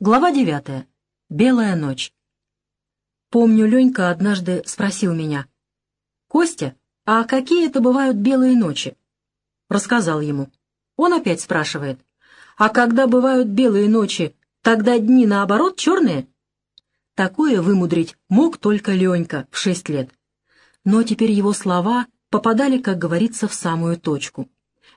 Глава девятая. Белая ночь. Помню, Ленька однажды спросил меня. «Костя, а какие это бывают белые ночи?» Рассказал ему. Он опять спрашивает. «А когда бывают белые ночи, тогда дни, наоборот, черные?» Такое вымудрить мог только Ленька в шесть лет. Но теперь его слова попадали, как говорится, в самую точку.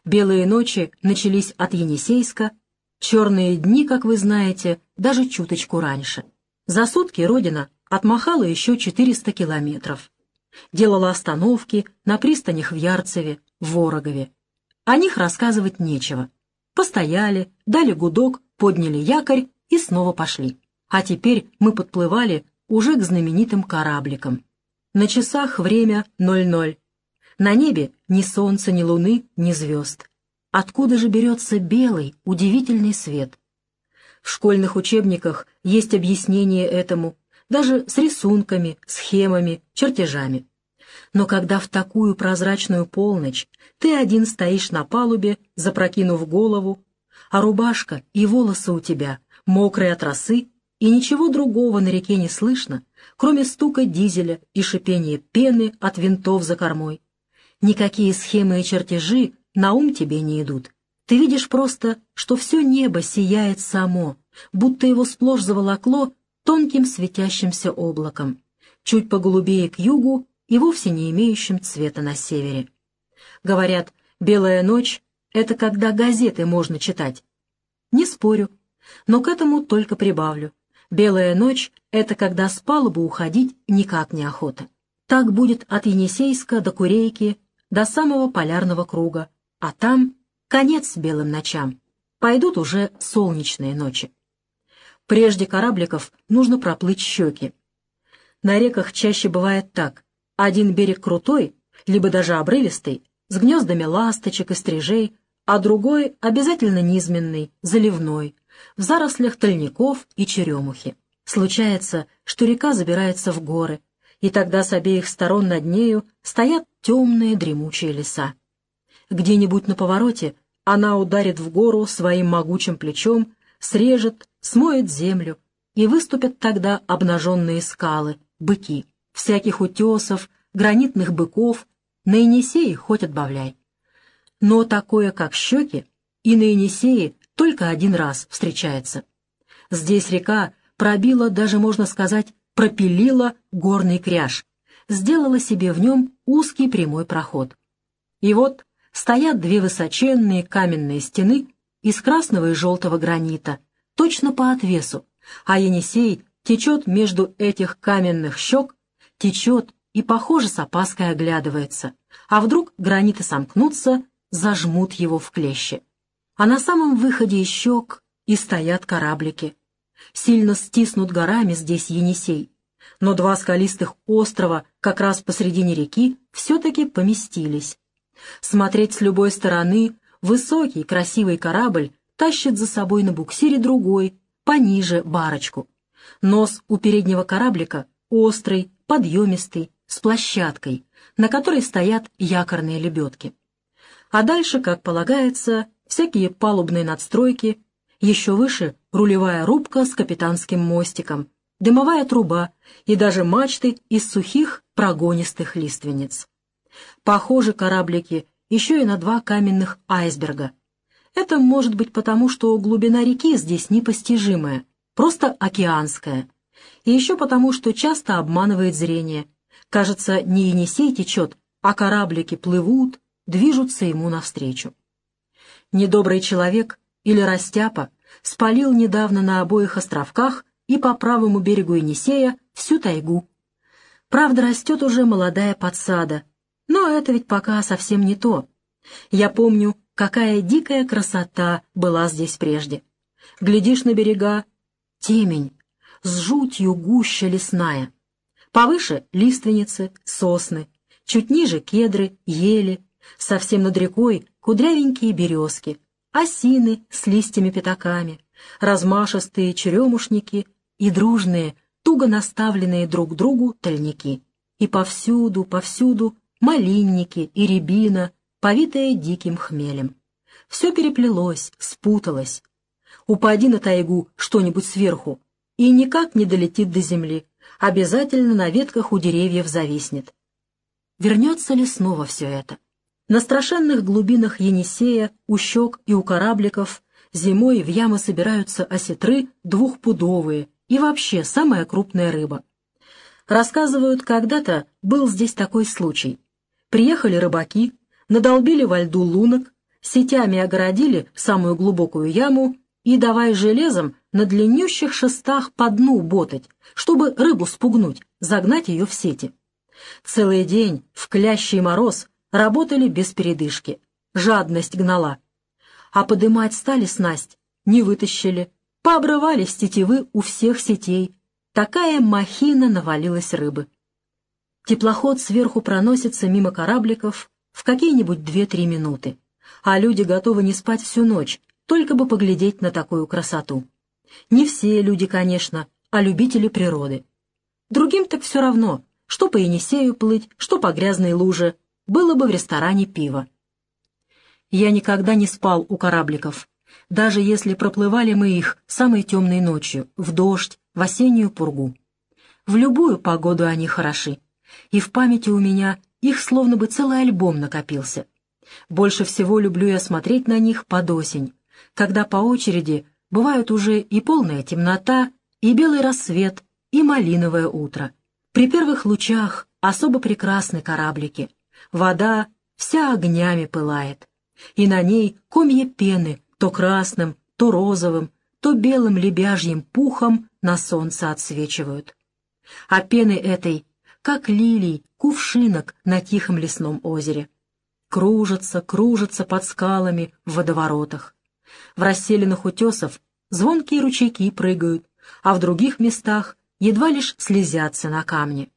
Белые ночи начались от Енисейска, Черные дни, как вы знаете, даже чуточку раньше. За сутки Родина отмахала еще 400 километров. Делала остановки на пристанях в Ярцеве, в Ворогове. О них рассказывать нечего. Постояли, дали гудок, подняли якорь и снова пошли. А теперь мы подплывали уже к знаменитым корабликам. На часах время 00. На небе ни солнца, ни луны, ни звезд. Откуда же берется белый, удивительный свет? В школьных учебниках есть объяснение этому, даже с рисунками, схемами, чертежами. Но когда в такую прозрачную полночь ты один стоишь на палубе, запрокинув голову, а рубашка и волосы у тебя мокрые от росы, и ничего другого на реке не слышно, кроме стука дизеля и шипения пены от винтов за кормой, никакие схемы и чертежи на ум тебе не идут. Ты видишь просто, что все небо сияет само, будто его сплошь заволокло тонким светящимся облаком, чуть поголубее к югу и вовсе не имеющим цвета на севере. Говорят, белая ночь — это когда газеты можно читать. Не спорю, но к этому только прибавлю. Белая ночь — это когда с палубы уходить никак не охота. Так будет от Енисейска до Курейки, до самого полярного круга, а там конец белым ночам. Пойдут уже солнечные ночи. Прежде корабликов нужно проплыть щеки. На реках чаще бывает так. Один берег крутой, либо даже обрывистый, с гнездами ласточек и стрижей, а другой обязательно низменный, заливной, в зарослях тольников и черемухи. Случается, что река забирается в горы, и тогда с обеих сторон над нею стоят темные дремучие леса. Где-нибудь на повороте она ударит в гору своим могучим плечом, срежет, смоет землю, и выступят тогда обнаженные скалы, быки, всяких утесов, гранитных быков, на Енисее хоть отбавляй. Но такое, как щеки, и на Енисее только один раз встречается. Здесь река пробила, даже можно сказать, пропилила горный кряж, сделала себе в нем узкий прямой проход. И вот стоят две высоченные каменные стены из красного и желтого гранита, точно по отвесу, а Енисей течет между этих каменных щек, течет и, похоже, с опаской оглядывается, а вдруг граниты сомкнутся, зажмут его в клещи. А на самом выходе из щек и стоят кораблики. Сильно стиснут горами здесь Енисей, но два скалистых острова как раз посредине реки все-таки поместились, Смотреть с любой стороны высокий красивый корабль тащит за собой на буксире другой, пониже, барочку. Нос у переднего кораблика острый, подъемистый, с площадкой, на которой стоят якорные лебедки. А дальше, как полагается, всякие палубные надстройки, еще выше рулевая рубка с капитанским мостиком, дымовая труба и даже мачты из сухих прогонистых лиственниц. Похожи кораблики еще и на два каменных айсберга. Это может быть потому, что глубина реки здесь непостижимая, просто океанская. И еще потому, что часто обманывает зрение. Кажется, не Енисей течет, а кораблики плывут, движутся ему навстречу. Недобрый человек или растяпа спалил недавно на обоих островках и по правому берегу Енисея всю тайгу. Правда, растет уже молодая подсада, но это ведь пока совсем не то. Я помню, какая дикая красота была здесь прежде. Глядишь на берега — темень, с жутью гуща лесная. Повыше — лиственницы, сосны, чуть ниже — кедры, ели, совсем над рекой — кудрявенькие березки, осины с листьями-пятаками, размашистые черемушники и дружные, туго наставленные друг другу тальники. И повсюду, повсюду малинники и рябина, повитые диким хмелем. Все переплелось, спуталось. Упади на тайгу что-нибудь сверху, и никак не долетит до земли, обязательно на ветках у деревьев зависнет. Вернется ли снова все это? На страшенных глубинах Енисея, у щек и у корабликов зимой в ямы собираются осетры двухпудовые и вообще самая крупная рыба. Рассказывают, когда-то был здесь такой случай. Приехали рыбаки, надолбили во льду лунок, сетями огородили самую глубокую яму и давай железом на длиннющих шестах по дну ботать, чтобы рыбу спугнуть, загнать ее в сети. Целый день в клящий мороз работали без передышки. Жадность гнала. А подымать стали снасть, не вытащили. Пообрывались тетивы у всех сетей. Такая махина навалилась рыбы. Теплоход сверху проносится мимо корабликов в какие-нибудь две-три минуты, а люди готовы не спать всю ночь, только бы поглядеть на такую красоту. Не все люди, конечно, а любители природы. Другим так все равно, что по Енисею плыть, что по грязной луже, было бы в ресторане пиво. Я никогда не спал у корабликов, даже если проплывали мы их самой темной ночью, в дождь, в осеннюю пургу. В любую погоду они хороши, и в памяти у меня их словно бы целый альбом накопился. Больше всего люблю я смотреть на них под осень, когда по очереди бывают уже и полная темнота, и белый рассвет, и малиновое утро. При первых лучах особо прекрасны кораблики. Вода вся огнями пылает, и на ней комья пены то красным, то розовым, то белым лебяжьим пухом на солнце отсвечивают. А пены этой, как лилий, кувшинок на тихом лесном озере. Кружатся, кружатся под скалами в водоворотах. В расселенных утесов звонкие ручейки прыгают, а в других местах едва лишь слезятся на камне.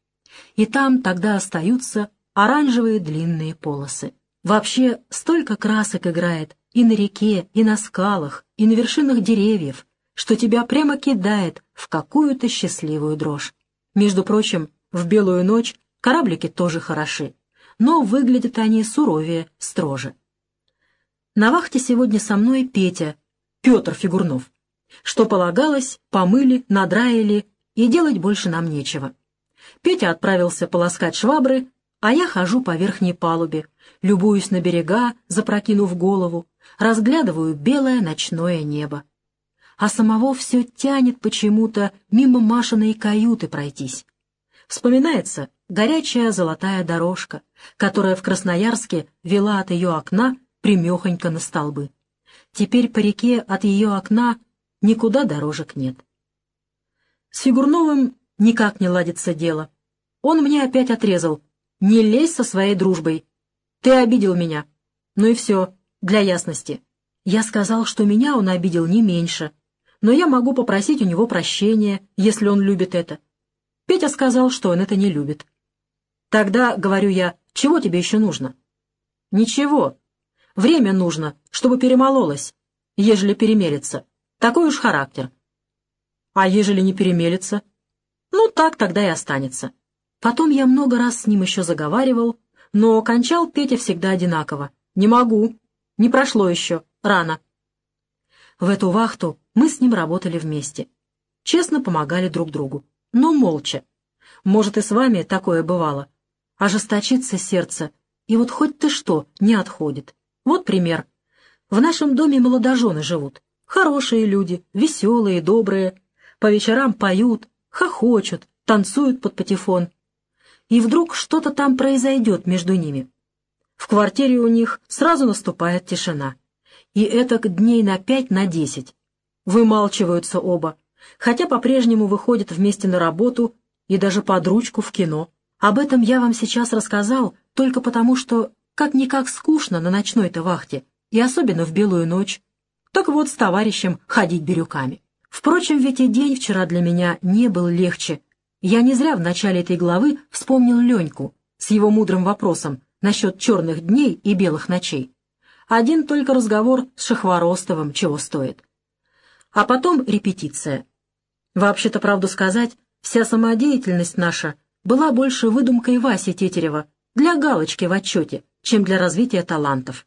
И там тогда остаются оранжевые длинные полосы. Вообще столько красок играет и на реке, и на скалах, и на вершинах деревьев, что тебя прямо кидает в какую-то счастливую дрожь. Между прочим, в белую ночь кораблики тоже хороши, но выглядят они суровее, строже. На вахте сегодня со мной Петя, Петр Фигурнов. Что полагалось, помыли, надраили, и делать больше нам нечего. Петя отправился полоскать швабры, а я хожу по верхней палубе, любуюсь на берега, запрокинув голову, разглядываю белое ночное небо. А самого все тянет почему-то мимо Машиной каюты пройтись. Вспоминается горячая золотая дорожка, которая в Красноярске вела от ее окна примехонько на столбы. Теперь по реке от ее окна никуда дорожек нет. С Фигурновым никак не ладится дело. Он мне опять отрезал. «Не лезь со своей дружбой. Ты обидел меня». Ну и все, для ясности. Я сказал, что меня он обидел не меньше, но я могу попросить у него прощения, если он любит это. Петя сказал, что он это не любит. Тогда, говорю я, чего тебе еще нужно? Ничего, Время нужно, чтобы перемололось, ежели перемелится. Такой уж характер. А ежели не перемелится? Ну, так тогда и останется. Потом я много раз с ним еще заговаривал, но кончал Петя всегда одинаково. «Не могу. Не прошло еще. Рано». В эту вахту мы с ним работали вместе. Честно помогали друг другу, но молча. Может, и с вами такое бывало. Ожесточится сердце, и вот хоть ты что, не отходит. Вот пример. В нашем доме молодожены живут. Хорошие люди, веселые, добрые. По вечерам поют, хохочут, танцуют под патефон. И вдруг что-то там произойдет между ними. В квартире у них сразу наступает тишина. И это дней на пять, на десять. Вымалчиваются оба, хотя по-прежнему выходят вместе на работу и даже под ручку в кино. Об этом я вам сейчас рассказал только потому, что как-никак скучно на ночной-то вахте, и особенно в белую ночь. Так вот, с товарищем ходить бирюками. Впрочем, ведь и день вчера для меня не был легче. Я не зря в начале этой главы вспомнил Леньку с его мудрым вопросом насчет черных дней и белых ночей. Один только разговор с Шахворостовым чего стоит. А потом репетиция. Вообще-то, правду сказать, вся самодеятельность наша была больше выдумкой Васи Тетерева для галочки в отчете, чем для развития талантов.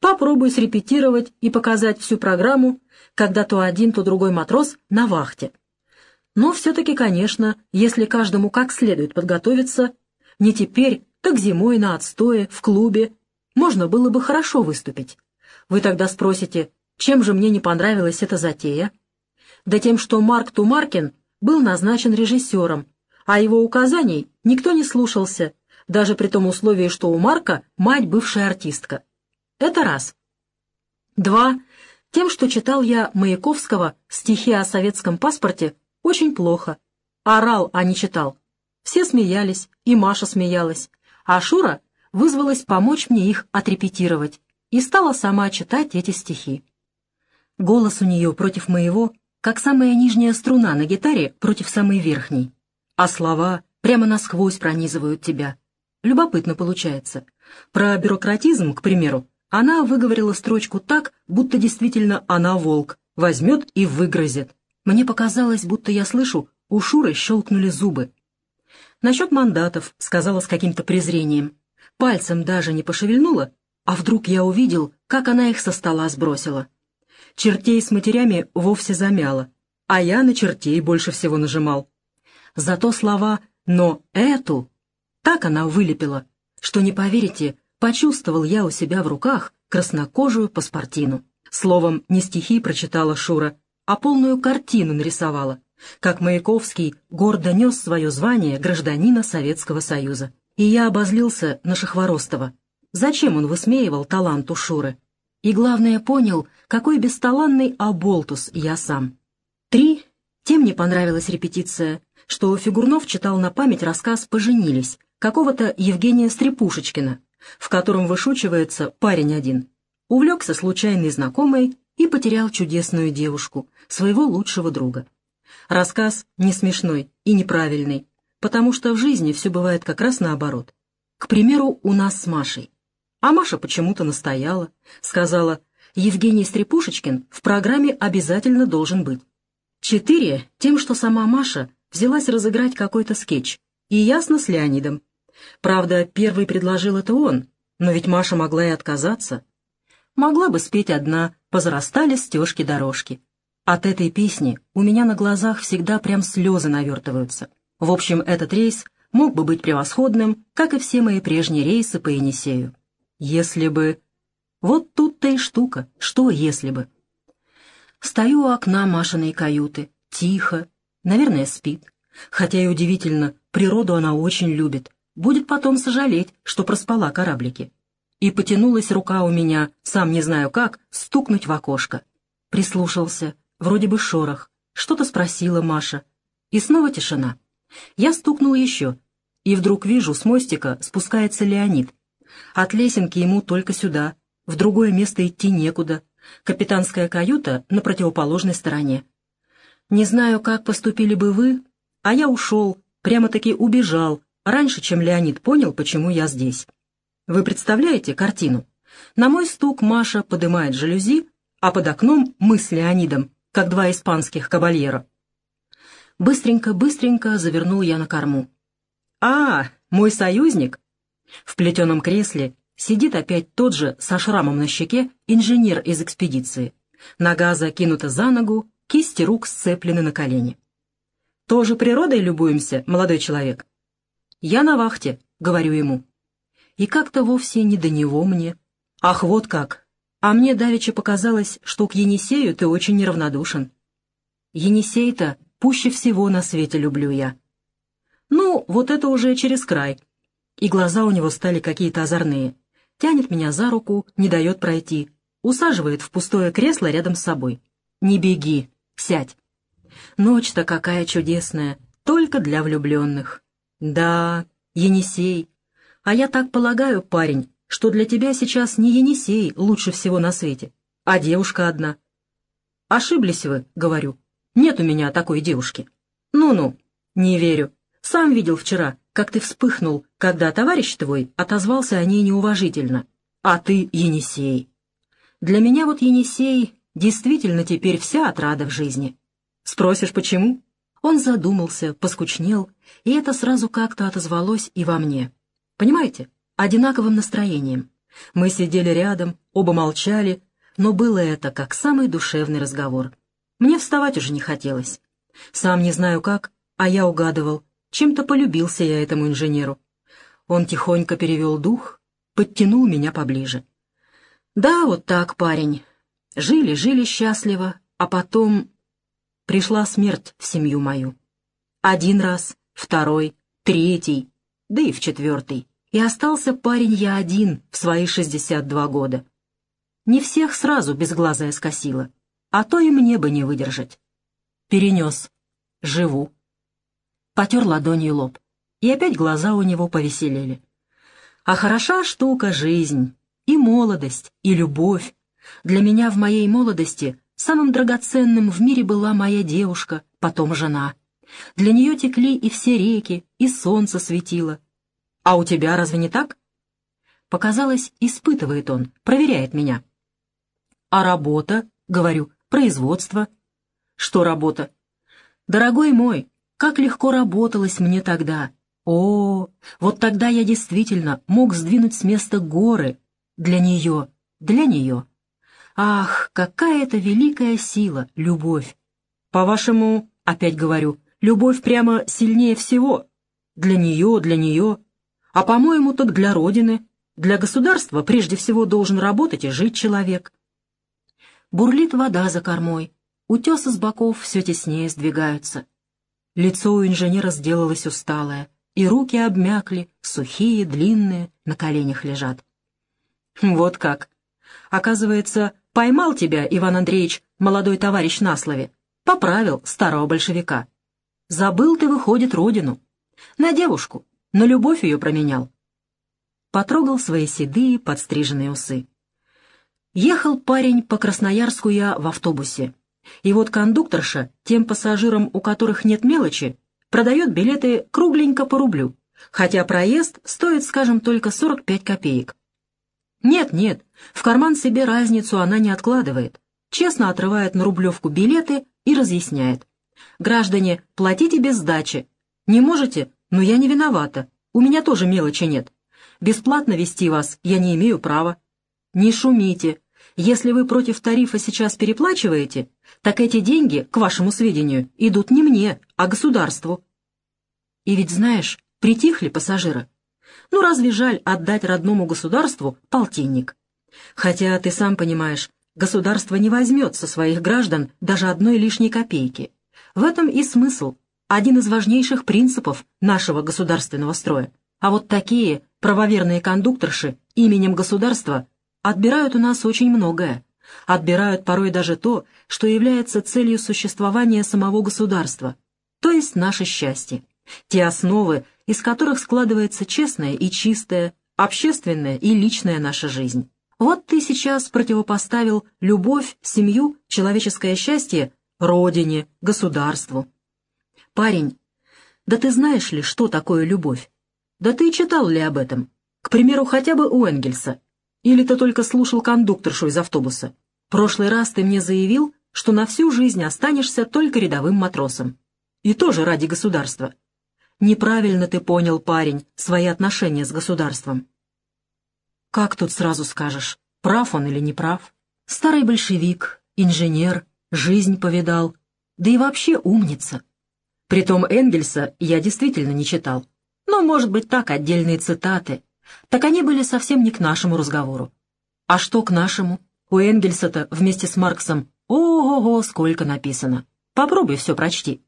Попробуй срепетировать и показать всю программу, когда то один, то другой матрос на вахте. Но все-таки, конечно, если каждому как следует подготовиться, не теперь, так зимой на отстое, в клубе, можно было бы хорошо выступить. Вы тогда спросите, чем же мне не понравилась эта затея? Да тем, что Марк Тумаркин был назначен режиссером, а его указаний никто не слушался, даже при том условии, что у Марка мать бывшая артистка. Это раз. Два. Тем, что читал я Маяковского стихи о советском паспорте очень плохо. Орал, а не читал. Все смеялись, и Маша смеялась, а Шура вызвалась помочь мне их отрепетировать и стала сама читать эти стихи. Голос у нее против моего, как самая нижняя струна на гитаре против самой верхней, а слова прямо насквозь пронизывают тебя. Любопытно получается. Про бюрократизм, к примеру, она выговорила строчку так, будто действительно она волк, возьмет и выгрызет. Мне показалось, будто я слышу, у Шуры щелкнули зубы. Насчет мандатов сказала с каким-то презрением. Пальцем даже не пошевельнула, а вдруг я увидел, как она их со стола сбросила. Чертей с матерями вовсе замяла, а я на чертей больше всего нажимал. Зато слова «но эту» так она вылепила, что, не поверите, почувствовал я у себя в руках краснокожую паспортину. Словом, не стихи прочитала Шура, а полную картину нарисовала, как Маяковский гордо нес свое звание гражданина Советского Союза. И я обозлился на Шахворостова. Зачем он высмеивал талант у Шуры? И главное, понял, какой бесталанный оболтус я сам. Три. Тем не понравилась репетиция, что Фигурнов читал на память рассказ «Поженились» какого-то Евгения Стрепушечкина, в котором вышучивается парень один. Увлекся случайной знакомой и потерял чудесную девушку, своего лучшего друга. Рассказ не смешной и неправильный, потому что в жизни все бывает как раз наоборот. К примеру, у нас с Машей. А Маша почему-то настояла, сказала, Евгений Стрепушечкин в программе обязательно должен быть. Четыре — тем, что сама Маша взялась разыграть какой-то скетч, и ясно с Леонидом, Правда, первый предложил это он, но ведь Маша могла и отказаться. Могла бы спеть одна «Позарастали стежки-дорожки». От этой песни у меня на глазах всегда прям слезы навертываются. В общем, этот рейс мог бы быть превосходным, как и все мои прежние рейсы по Енисею. Если бы... Вот тут-то и штука, что если бы. Стою у окна Машиной каюты, тихо, наверное, спит. Хотя и удивительно, природу она очень любит, будет потом сожалеть, что проспала кораблики. И потянулась рука у меня, сам не знаю как, стукнуть в окошко. Прислушался, вроде бы шорох, что-то спросила Маша. И снова тишина. Я стукнул еще, и вдруг вижу, с мостика спускается Леонид. От лесенки ему только сюда, в другое место идти некуда. Капитанская каюта на противоположной стороне. Не знаю, как поступили бы вы, а я ушел, прямо-таки убежал, раньше, чем Леонид понял, почему я здесь. Вы представляете картину? На мой стук Маша подымает жалюзи, а под окном мы с Леонидом, как два испанских кабальера. Быстренько-быстренько завернул я на корму. «А, мой союзник!» В плетеном кресле сидит опять тот же со шрамом на щеке инженер из экспедиции. Нога закинута за ногу, кисти рук сцеплены на колени. «Тоже природой любуемся, молодой человек?» «Я на вахте», — говорю ему. И как-то вовсе не до него мне. Ах, вот как! А мне давеча показалось, что к Енисею ты очень неравнодушен. Енисей-то пуще всего на свете люблю я. Ну, вот это уже через край. И глаза у него стали какие-то озорные. Тянет меня за руку, не дает пройти. Усаживает в пустое кресло рядом с собой. «Не беги, сядь». Ночь-то какая чудесная, только для влюбленных. «Да, Енисей. А я так полагаю, парень, что для тебя сейчас не Енисей лучше всего на свете, а девушка одна». «Ошиблись вы», — говорю. «Нет у меня такой девушки». «Ну-ну, не верю. Сам видел вчера, как ты вспыхнул, когда товарищ твой отозвался о ней неуважительно. А ты Енисей. Для меня вот Енисей действительно теперь вся отрада в жизни. Спросишь, почему? Он задумался, поскучнел, и это сразу как-то отозвалось и во мне. Понимаете? Одинаковым настроением. Мы сидели рядом, оба молчали, но было это как самый душевный разговор. Мне вставать уже не хотелось. Сам не знаю как, а я угадывал, чем-то полюбился я этому инженеру. Он тихонько перевел дух, подтянул меня поближе. Да, вот так, парень. Жили, жили счастливо, а потом пришла смерть в семью мою. Один раз, второй, третий, да и в четвертый. И остался парень я один в свои шестьдесят два года. Не всех сразу безглазая скосила, а то и мне бы не выдержать. Перенес. Живу. Потер ладонью лоб, и опять глаза у него повеселели. А хороша штука жизнь, и молодость, и любовь. Для меня в моей молодости самым драгоценным в мире была моя девушка, потом жена. Для нее текли и все реки, и солнце светило, «А у тебя разве не так?» Показалось, испытывает он, проверяет меня. «А работа?» — говорю, «производство». «Что работа?» «Дорогой мой, как легко работалось мне тогда. О, вот тогда я действительно мог сдвинуть с места горы. Для нее, для нее. Ах, какая это великая сила, любовь. По-вашему, опять говорю, любовь прямо сильнее всего. Для нее, для нее. А, по-моему, так для Родины, для государства прежде всего должен работать и жить человек. Бурлит вода за кормой, утесы с боков все теснее сдвигаются. Лицо у инженера сделалось усталое, и руки обмякли, сухие, длинные, на коленях лежат. Вот как. Оказывается, поймал тебя, Иван Андреевич, молодой товарищ на слове, поправил старого большевика. Забыл ты, выходит, родину. На девушку, на любовь ее променял. Потрогал свои седые подстриженные усы. Ехал парень по Красноярску я в автобусе. И вот кондукторша, тем пассажирам, у которых нет мелочи, продает билеты кругленько по рублю, хотя проезд стоит, скажем, только 45 копеек. Нет-нет, в карман себе разницу она не откладывает, честно отрывает на рублевку билеты и разъясняет. «Граждане, платите без сдачи. Не можете? Но я не виновата. У меня тоже мелочи нет. Бесплатно вести вас я не имею права. Не шумите. Если вы против тарифа сейчас переплачиваете, так эти деньги, к вашему сведению, идут не мне, а государству. И ведь, знаешь, притихли пассажиры. Ну, разве жаль отдать родному государству полтинник? Хотя, ты сам понимаешь, государство не возьмет со своих граждан даже одной лишней копейки. В этом и смысл один из важнейших принципов нашего государственного строя. А вот такие правоверные кондукторши именем государства отбирают у нас очень многое. Отбирают порой даже то, что является целью существования самого государства, то есть наше счастье. Те основы, из которых складывается честная и чистая, общественная и личная наша жизнь. Вот ты сейчас противопоставил любовь, семью, человеческое счастье родине, государству. «Парень, да ты знаешь ли, что такое любовь? Да ты читал ли об этом? К примеру, хотя бы у Энгельса. Или ты только слушал кондукторшу из автобуса? Прошлый раз ты мне заявил, что на всю жизнь останешься только рядовым матросом. И тоже ради государства. Неправильно ты понял, парень, свои отношения с государством. Как тут сразу скажешь, прав он или не прав? Старый большевик, инженер, жизнь повидал, да и вообще умница. Притом Энгельса я действительно не читал. Но, может быть, так, отдельные цитаты. Так они были совсем не к нашему разговору. А что к нашему? У Энгельса-то вместе с Марксом ого-го сколько написано. Попробуй все прочти.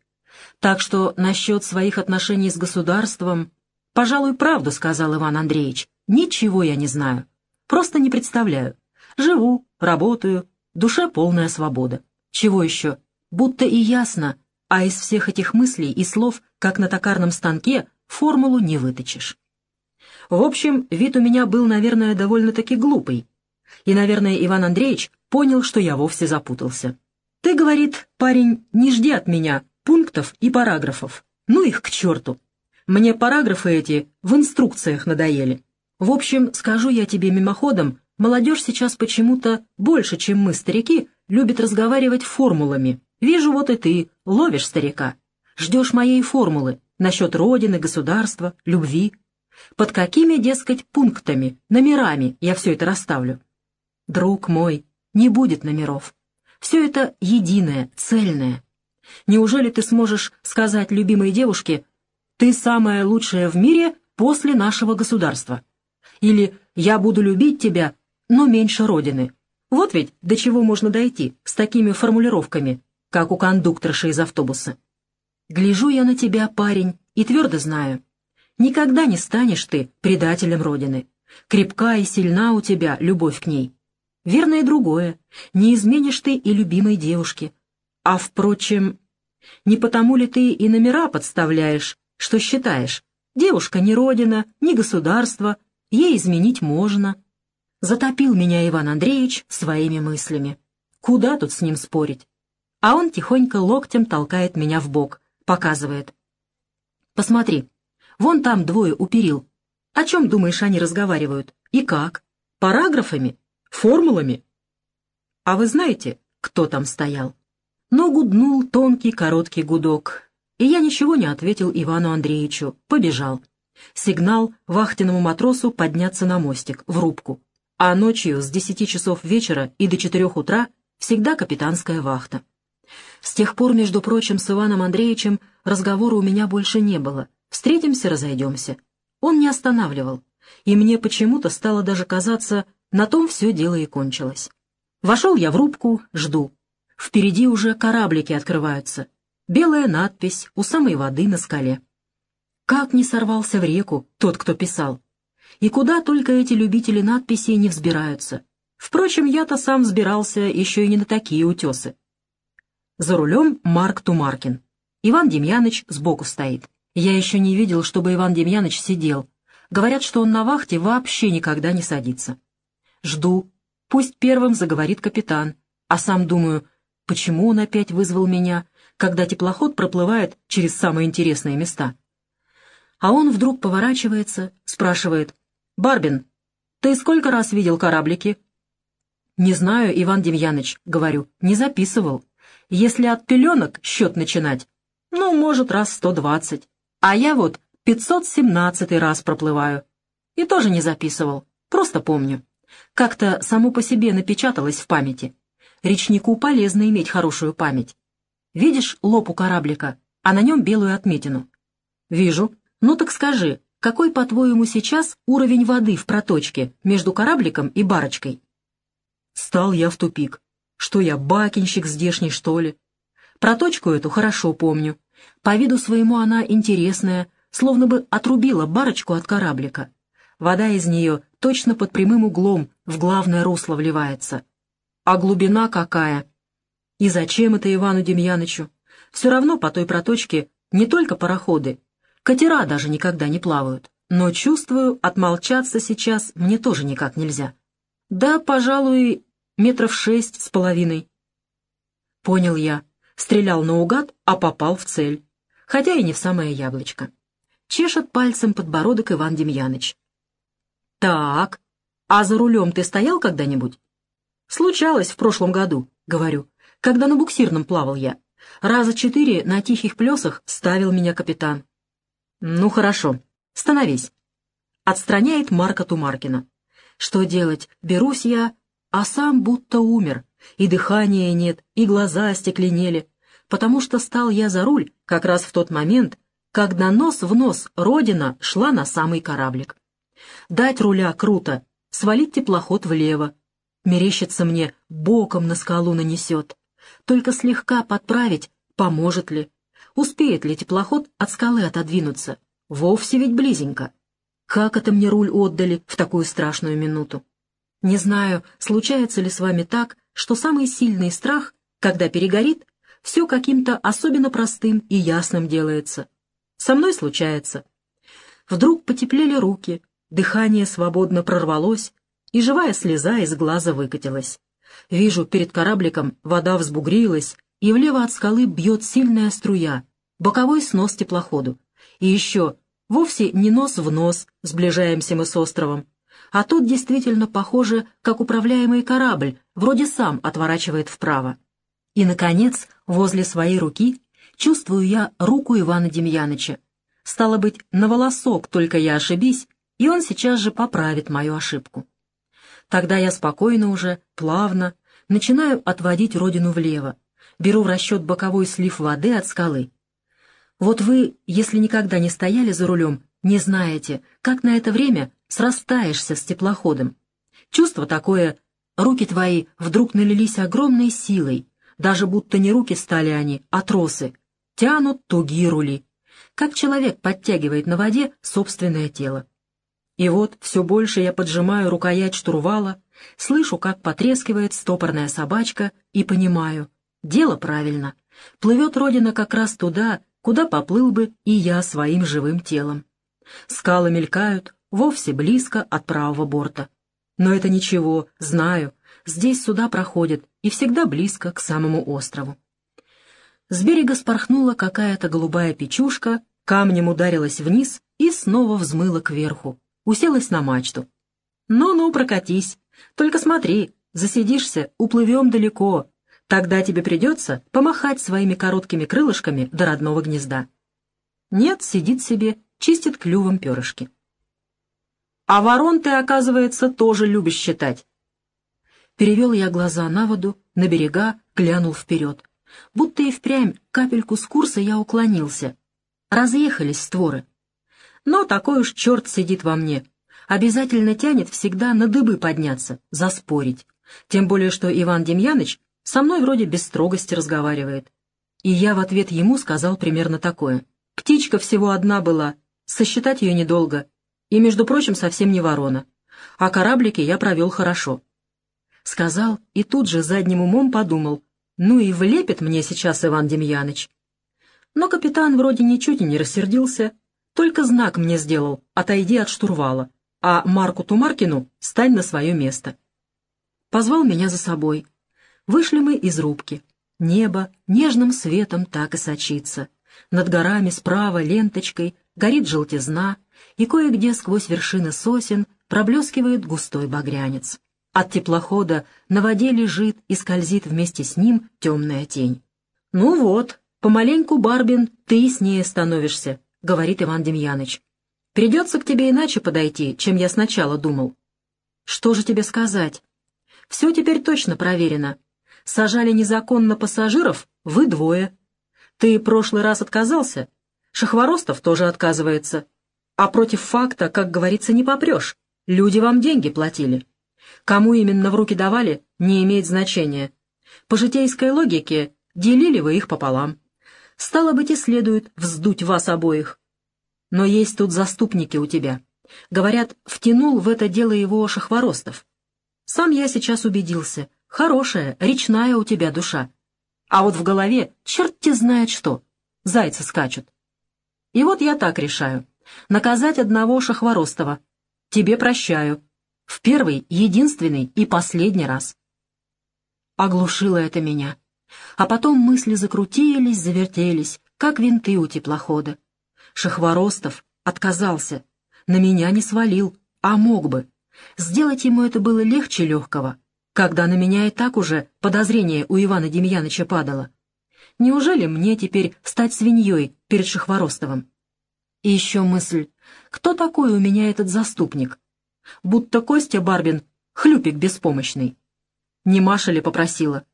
Так что насчет своих отношений с государством... Пожалуй, правду сказал Иван Андреевич. Ничего я не знаю. Просто не представляю. Живу, работаю, душе полная свобода. Чего еще? Будто и ясно, а из всех этих мыслей и слов, как на токарном станке, формулу не выточишь. В общем, вид у меня был, наверное, довольно-таки глупый. И, наверное, Иван Андреевич понял, что я вовсе запутался. «Ты, — говорит, — парень, не жди от меня пунктов и параграфов. Ну их к черту. Мне параграфы эти в инструкциях надоели. В общем, скажу я тебе мимоходом, молодежь сейчас почему-то больше, чем мы, старики, любит разговаривать формулами, Вижу, вот и ты ловишь старика. Ждешь моей формулы насчет родины, государства, любви. Под какими, дескать, пунктами, номерами я все это расставлю? Друг мой, не будет номеров. Все это единое, цельное. Неужели ты сможешь сказать любимой девушке «ты самая лучшая в мире после нашего государства»? Или «я буду любить тебя, но меньше Родины»? Вот ведь до чего можно дойти с такими формулировками, как у кондукторши из автобуса. Гляжу я на тебя, парень, и твердо знаю. Никогда не станешь ты предателем Родины. Крепка и сильна у тебя любовь к ней. Верно и другое. Не изменишь ты и любимой девушке. А, впрочем, не потому ли ты и номера подставляешь, что считаешь, девушка не родина, не государство, ей изменить можно. Затопил меня Иван Андреевич своими мыслями. Куда тут с ним спорить? А он тихонько локтем толкает меня в бок, показывает. Посмотри, вон там двое у перил. О чем, думаешь, они разговаривают? И как? Параграфами? Формулами? А вы знаете, кто там стоял? Но гуднул тонкий короткий гудок, и я ничего не ответил Ивану Андреевичу, побежал. Сигнал вахтенному матросу подняться на мостик, в рубку. А ночью с десяти часов вечера и до четырех утра всегда капитанская вахта. С тех пор, между прочим, с Иваном Андреевичем разговора у меня больше не было. Встретимся, разойдемся. Он не останавливал, и мне почему-то стало даже казаться, на том все дело и кончилось. Вошел я в рубку, жду. Впереди уже кораблики открываются. Белая надпись у самой воды на скале. Как не сорвался в реку тот, кто писал. И куда только эти любители надписей не взбираются. Впрочем, я-то сам взбирался еще и не на такие утесы. За рулем Марк Тумаркин. Иван Демьяныч сбоку стоит. Я еще не видел, чтобы Иван Демьяныч сидел. Говорят, что он на вахте вообще никогда не садится. Жду. Пусть первым заговорит капитан. А сам думаю, почему он опять вызвал меня, когда теплоход проплывает через самые интересные места. А он вдруг поворачивается, спрашивает. «Барбин, ты сколько раз видел кораблики?» «Не знаю, Иван Демьяныч», — говорю, — «не записывал». Если от пеленок счет начинать, ну, может, раз сто двадцать. А я вот пятьсот семнадцатый раз проплываю. И тоже не записывал, просто помню. Как-то само по себе напечаталось в памяти. Речнику полезно иметь хорошую память. Видишь лоб у кораблика, а на нем белую отметину? Вижу. Ну так скажи, какой, по-твоему, сейчас уровень воды в проточке между корабликом и барочкой? Стал я в тупик. Что я, бакинщик здешний, что ли? Про точку эту хорошо помню. По виду своему она интересная, словно бы отрубила барочку от кораблика. Вода из нее точно под прямым углом в главное русло вливается. А глубина какая! И зачем это Ивану Демьянычу? Все равно по той проточке не только пароходы, катера даже никогда не плавают. Но чувствую, отмолчаться сейчас мне тоже никак нельзя. Да, пожалуй, метров шесть с половиной. Понял я. Стрелял наугад, а попал в цель. Хотя и не в самое яблочко. Чешет пальцем подбородок Иван Демьяныч. «Так, а за рулем ты стоял когда-нибудь?» «Случалось в прошлом году», — говорю, когда на буксирном плавал я. Раза четыре на тихих плесах ставил меня капитан. «Ну хорошо, становись». Отстраняет Марка Тумаркина. Что делать? Берусь я, а сам будто умер, и дыхания нет, и глаза остекленели, потому что стал я за руль как раз в тот момент, когда нос в нос Родина шла на самый кораблик. Дать руля круто, свалить теплоход влево. Мерещится мне, боком на скалу нанесет. Только слегка подправить, поможет ли. Успеет ли теплоход от скалы отодвинуться? Вовсе ведь близенько. Как это мне руль отдали в такую страшную минуту? Не знаю, случается ли с вами так, что самый сильный страх, когда перегорит, все каким-то особенно простым и ясным делается. Со мной случается. Вдруг потеплели руки, дыхание свободно прорвалось, и живая слеза из глаза выкатилась. Вижу, перед корабликом вода взбугрилась, и влево от скалы бьет сильная струя, боковой снос теплоходу. И еще, вовсе не нос в нос, сближаемся мы с островом, а тут действительно похоже, как управляемый корабль, вроде сам отворачивает вправо. И, наконец, возле своей руки чувствую я руку Ивана Демьяныча. Стало быть, на волосок только я ошибись, и он сейчас же поправит мою ошибку. Тогда я спокойно уже, плавно, начинаю отводить родину влево, беру в расчет боковой слив воды от скалы. Вот вы, если никогда не стояли за рулем, не знаете, как на это время срастаешься с теплоходом. Чувство такое, руки твои вдруг налились огромной силой, даже будто не руки стали они, а тросы, тянут тугие рули, как человек подтягивает на воде собственное тело. И вот все больше я поджимаю рукоять штурвала, слышу, как потрескивает стопорная собачка, и понимаю, дело правильно. Плывет Родина как раз туда, куда поплыл бы и я своим живым телом. Скалы мелькают, вовсе близко от правого борта. Но это ничего, знаю, здесь суда проходят и всегда близко к самому острову. С берега спорхнула какая-то голубая печушка, камнем ударилась вниз и снова взмыла кверху, уселась на мачту. «Ну-ну, прокатись. Только смотри, засидишься, уплывем далеко. Тогда тебе придется помахать своими короткими крылышками до родного гнезда». Нет, сидит себе, чистит клювом перышки. «А ворон ты, оказывается, тоже любишь считать». Перевел я глаза на воду, на берега, глянул вперед. Будто и впрямь капельку с курса я уклонился. Разъехались створы. Но такой уж черт сидит во мне. Обязательно тянет всегда на дыбы подняться, заспорить. Тем более, что Иван Демьяныч со мной вроде без строгости разговаривает. И я в ответ ему сказал примерно такое. Птичка всего одна была, сосчитать ее недолго. И, между прочим, совсем не ворона. А кораблики я провел хорошо. Сказал и тут же задним умом подумал, ну и влепит мне сейчас Иван Демьяныч. Но капитан вроде ничуть и не рассердился, только знак мне сделал «отойди от штурвала», а Марку Тумаркину «стань на свое место». Позвал меня за собой. Вышли мы из рубки. Небо нежным светом так и сочится. Над горами справа ленточкой горит желтизна, и кое-где сквозь вершины сосен проблескивает густой багрянец. От теплохода на воде лежит и скользит вместе с ним темная тень. «Ну вот, помаленьку, Барбин, ты яснее становишься», — говорит Иван Демьяныч. «Придется к тебе иначе подойти, чем я сначала думал». «Что же тебе сказать?» «Все теперь точно проверено. Сажали незаконно пассажиров, вы двое. Ты прошлый раз отказался, Шахворостов тоже отказывается. А против факта, как говорится, не попрешь. Люди вам деньги платили. Кому именно в руки давали, не имеет значения. По житейской логике делили вы их пополам. Стало быть, и следует вздуть вас обоих. Но есть тут заступники у тебя. Говорят, втянул в это дело его Шахворостов. Сам я сейчас убедился. Хорошая, речная у тебя душа. А вот в голове черт-те знает что. Зайцы скачут. И вот я так решаю. Наказать одного Шахворостова. Тебе прощаю. В первый, единственный и последний раз. Оглушило это меня. А потом мысли закрутились, завертелись, как винты у теплохода. Шахворостов отказался, на меня не свалил, а мог бы. Сделать ему это было легче легкого, когда на меня и так уже подозрение у Ивана Демьяныча падало. Неужели мне теперь стать свиньей перед Шахворостовым? И еще мысль, кто такой у меня этот заступник? Будто Костя Барбин — хлюпик беспомощный. Не Маша ли попросила?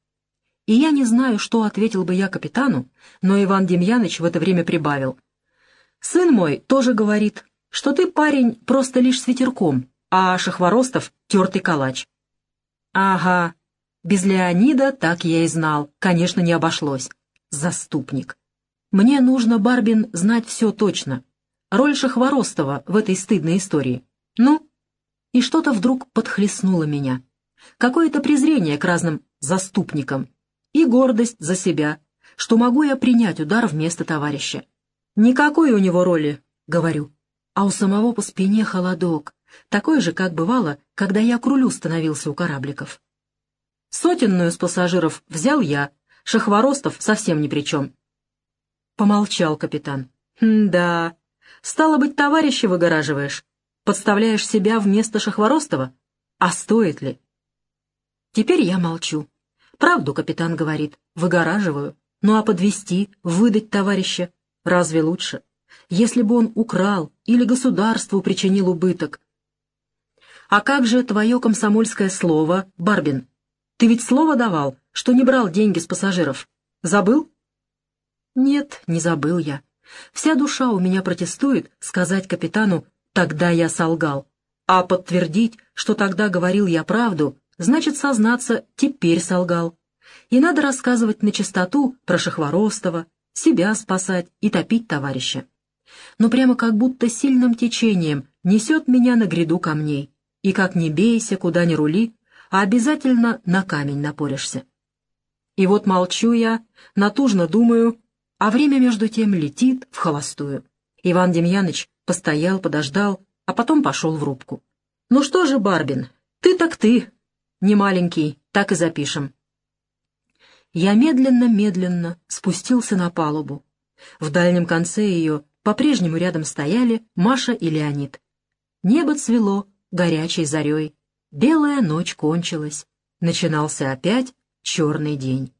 И я не знаю, что ответил бы я капитану, но Иван Демьяныч в это время прибавил. «Сын мой тоже говорит, что ты, парень, просто лишь с ветерком, а Шахворостов — тертый калач». «Ага, без Леонида так я и знал, конечно, не обошлось. Заступник. Мне нужно, Барбин, знать все точно. Роль Шахворостова в этой стыдной истории. Ну?» И что-то вдруг подхлестнуло меня. Какое-то презрение к разным «заступникам», и гордость за себя, что могу я принять удар вместо товарища. Никакой у него роли, говорю, а у самого по спине холодок, такой же, как бывало, когда я к рулю становился у корабликов. Сотенную с пассажиров взял я, Шахворостов совсем ни при чем. Помолчал капитан. «Да, стало быть, товарища выгораживаешь, подставляешь себя вместо Шахворостова? А стоит ли?» Теперь я молчу. Правду капитан говорит, выгораживаю. Ну а подвести, выдать товарища, разве лучше? если бы он украл или государству причинил убыток. А как же твое комсомольское слово, Барбин? Ты ведь слово давал, что не брал деньги с пассажиров. Забыл? Нет, не забыл я. Вся душа у меня протестует сказать капитану «тогда я солгал». А подтвердить, что тогда говорил я правду, значит сознаться «теперь солгал». И надо рассказывать на чистоту про Шахворостова, себя спасать и топить товарища. Но прямо как будто сильным течением несет меня на гряду камней. И как не бейся, куда ни рули, а обязательно на камень напоришься. И вот молчу я, натужно думаю, а время между тем летит в холостую. Иван Демьяныч постоял, подождал, а потом пошел в рубку. «Ну что же, Барбин, ты так ты, не маленький, так и запишем». Я медленно-медленно спустился на палубу. В дальнем конце ее по-прежнему рядом стояли Маша и Леонид. Небо цвело горячей зарей. Белая ночь кончилась. Начинался опять черный день.